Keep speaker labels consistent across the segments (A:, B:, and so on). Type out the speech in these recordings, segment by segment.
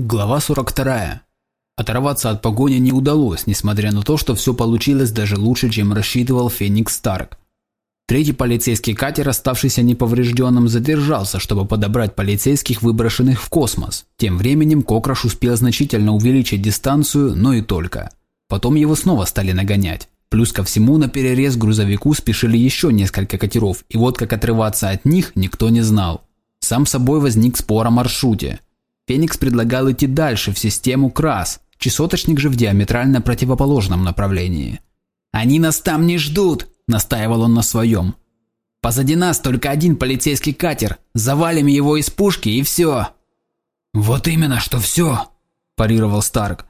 A: Глава 42. Оторваться от погони не удалось, несмотря на то, что все получилось даже лучше, чем рассчитывал Феникс Старк. Третий полицейский катер, оставшийся неповрежденным, задержался, чтобы подобрать полицейских, выброшенных в космос. Тем временем Кокраш успел значительно увеличить дистанцию, но и только. Потом его снова стали нагонять. Плюс ко всему на перерез грузовику спешили еще несколько катеров, и вот как отрываться от них никто не знал. Сам собой возник спор о маршруте – Феникс предлагал идти дальше, в систему КРАС, чесоточник же в диаметрально противоположном направлении. «Они нас там не ждут!» – настаивал он на своем. «Позади нас только один полицейский катер. Завалим его из пушки и все!»
B: «Вот именно, что все!» – парировал Старк.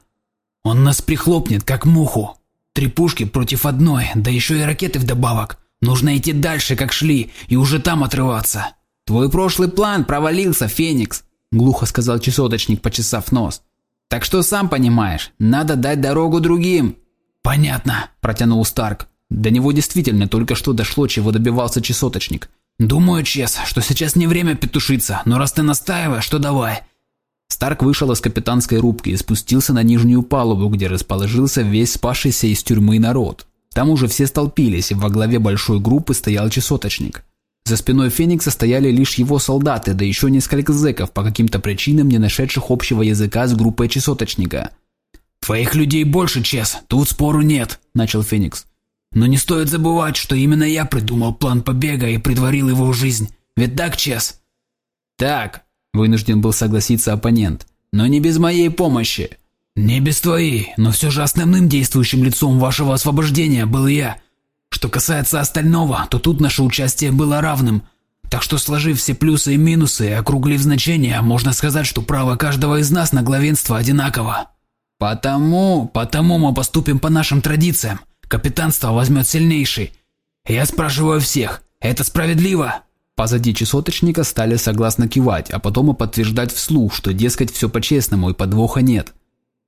B: «Он нас прихлопнет, как муху. Три пушки против одной, да еще и ракеты вдобавок. Нужно идти дальше, как шли, и уже там отрываться».
A: «Твой прошлый план провалился, Феникс!» – глухо сказал чесоточник, почесав нос. «Так что сам понимаешь, надо дать дорогу другим».
B: «Понятно», – протянул Старк.
A: До него действительно только что дошло, чего добивался чесоточник.
B: «Думаю, Чес, что сейчас не время петушиться, но раз ты настаиваешь, то давай».
A: Старк вышел из капитанской рубки и спустился на нижнюю палубу, где расположился весь спасшийся из тюрьмы народ. Там уже все столпились, и во главе большой группы стоял чесоточник. За спиной Феникса стояли лишь его солдаты, да еще несколько зэков, по каким-то причинам не нашедших общего языка с группой чесоточника.
B: «Твоих людей больше, Чес, тут спору нет», – начал Феникс. «Но не стоит забывать, что именно я придумал план побега и предварил его в жизнь. Ведь так, Чес?»
A: «Так», – вынужден был согласиться оппонент, – «но не без моей помощи».
B: «Не без твоей, но все же основным действующим лицом вашего освобождения был я. Что касается остального, то тут наше участие было равным. Так что, сложив все плюсы и минусы и округлив значения, можно сказать, что право каждого из нас на главенство одинаково. Потому, потому мы поступим по нашим традициям. Капитанство возьмет сильнейший. Я спрашиваю всех, это справедливо?
A: Позади часоточника стали согласно кивать, а потом и подтверждать вслух, что, дескать, все по-честному и подвоха нет.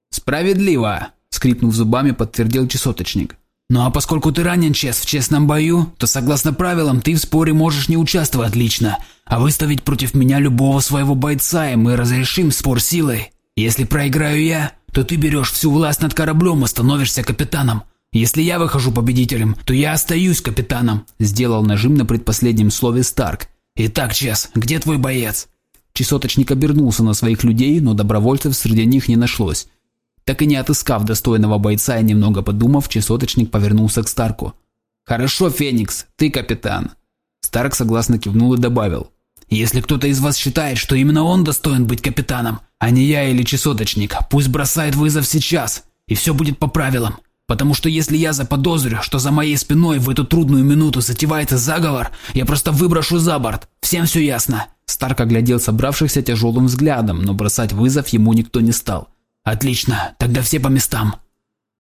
A: «Справедливо!» – скрипнув зубами, подтвердил часоточник.
B: Ну а поскольку ты ранен, Чес, в честном бою, то согласно правилам ты в споре можешь не участвовать лично, а выставить против меня любого своего бойца, и мы разрешим спор силой. Если проиграю я, то ты берешь всю власть над кораблем и становишься капитаном. Если я выхожу победителем, то я остаюсь капитаном», – сделал нажим на предпоследнем слове Старк. «Итак, Чес, где твой боец?»
A: Чесоточник обернулся на своих людей, но добровольцев среди них не нашлось. Так и не отыскав достойного бойца и немного подумав, часоточник повернулся к Старку. «Хорошо, Феникс, ты капитан». Старк согласно кивнул и добавил.
B: «Если кто-то из вас считает, что именно он достоин быть капитаном, а не я или часоточник, пусть бросает вызов сейчас, и все будет по правилам. Потому что если я заподозрю, что за моей спиной в эту трудную минуту затевается заговор, я просто выброшу за борт. Всем все ясно».
A: Старк оглядел собравшихся тяжелым взглядом, но бросать вызов ему никто не стал.
B: «Отлично, тогда все по местам.